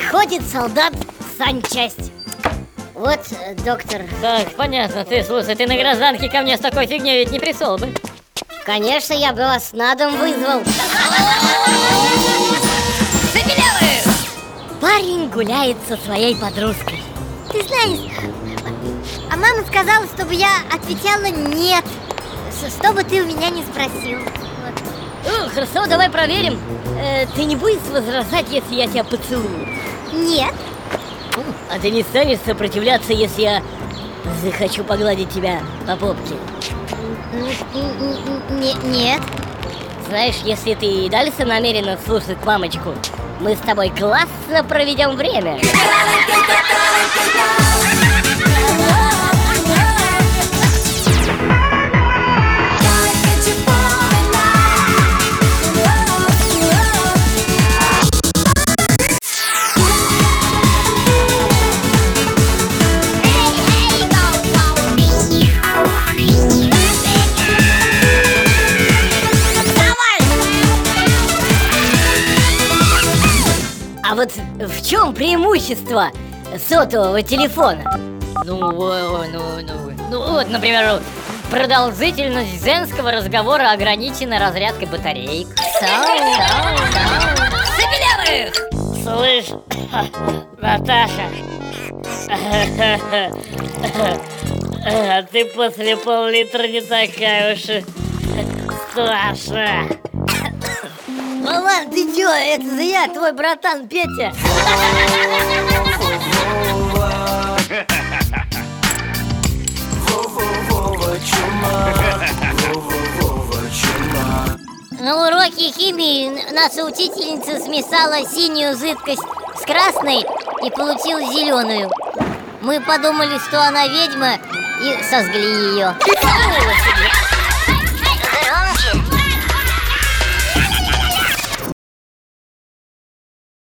солдат, санчасть. Вот, э, доктор. Так, понятно. Ты, слушай, ты на гражданке ко мне с такой фигней ведь не пришел бы. Конечно, я бы вас на дом вызвал. Парень гуляет со своей подружкой. Ты знаешь, а мама сказала, чтобы я отвечала нет, с- чтобы ты у меня не спросил. Вот. Ну, хорошо, давай проверим. Э, ты не будешь возражать, если я тебя поцелую? Нет, А ты не станешь сопротивляться, если я захочу погладить тебя по попке? Н- нет. Знаешь, если ты и дальше намерена слушать мамочку, мы с тобой классно проведем время. Вот в чем преимущество сотового телефона? Ну, ну, ну, ну вот, например, продолжительность женского разговора ограничена разрядкой батареек. Слышь, Наташа, а ты после пол-литра не такая уж страшная. Мала, ты чё? Это же я, твой братан Петя. На уроке химии наша учительница смесала синюю жидкость с красной и получила зеленую. Мы подумали, что она ведьма и сожгли ее.